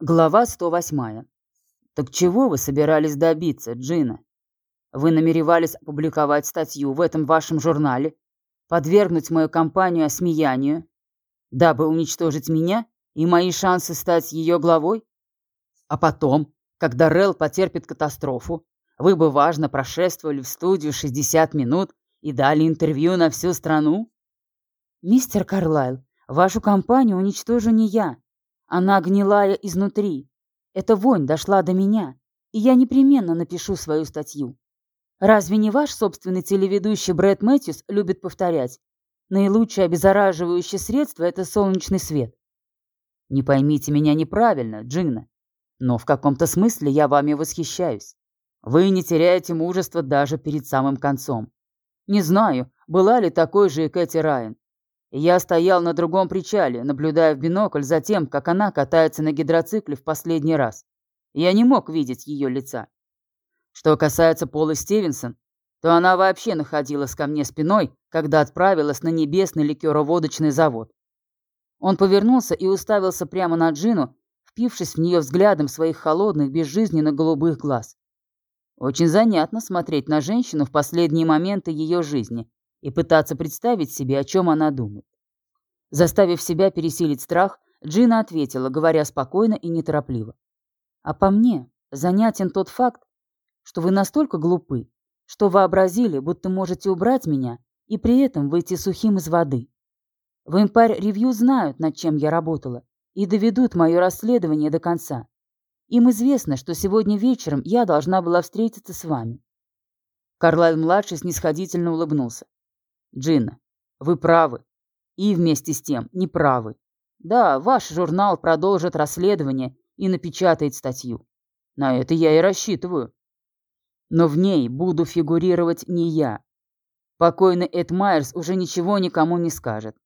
Глава 108. Так чего вы собирались добиться, Джина? Вы намеревались опубликовать статью в этом вашем журнале, подвергнуть мою компанию осмеянию, дабы уничтожить меня и мои шансы стать ее главой? А потом, когда Рел потерпит катастрофу, вы бы важно прошествовали в студию 60 минут и дали интервью на всю страну? Мистер Карлайл, вашу компанию уничтожу не я. Она гнилая изнутри. Эта вонь дошла до меня, и я непременно напишу свою статью. Разве не ваш собственный телеведущий Брэд Мэтьюс любит повторять? Наилучшее обеззараживающее средство – это солнечный свет. Не поймите меня неправильно, Джина, но в каком-то смысле я вами восхищаюсь. Вы не теряете мужества даже перед самым концом. Не знаю, была ли такой же и Кэти Райан. Я стоял на другом причале, наблюдая в бинокль за тем, как она катается на гидроцикле в последний раз. Я не мог видеть ее лица. Что касается Полы Стивенсон, то она вообще находилась ко мне спиной, когда отправилась на небесный ликероводочный завод. Он повернулся и уставился прямо на Джину, впившись в нее взглядом своих холодных, безжизненно голубых глаз. Очень занятно смотреть на женщину в последние моменты ее жизни и пытаться представить себе, о чем она думает. Заставив себя пересилить страх, Джина ответила, говоря спокойно и неторопливо. «А по мне занятен тот факт, что вы настолько глупы, что вообразили, будто можете убрать меня и при этом выйти сухим из воды. В Empire Review знают, над чем я работала, и доведут мое расследование до конца. Им известно, что сегодня вечером я должна была встретиться с вами». Карлайл-младший снисходительно улыбнулся. «Джина, вы правы. И вместе с тем не правы. Да, ваш журнал продолжит расследование и напечатает статью. На это я и рассчитываю. Но в ней буду фигурировать не я. Покойный Эд Майерс уже ничего никому не скажет.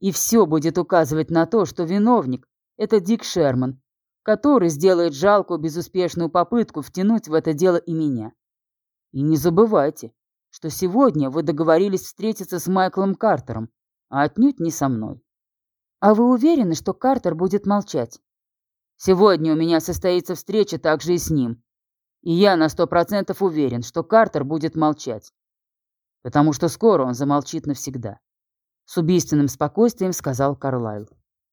И все будет указывать на то, что виновник – это Дик Шерман, который сделает жалкую безуспешную попытку втянуть в это дело и меня. И не забывайте, что сегодня вы договорились встретиться с Майклом Картером, а отнюдь не со мной. А вы уверены, что Картер будет молчать? Сегодня у меня состоится встреча также и с ним. И я на сто процентов уверен, что Картер будет молчать. Потому что скоро он замолчит навсегда. С убийственным спокойствием сказал Карлайл.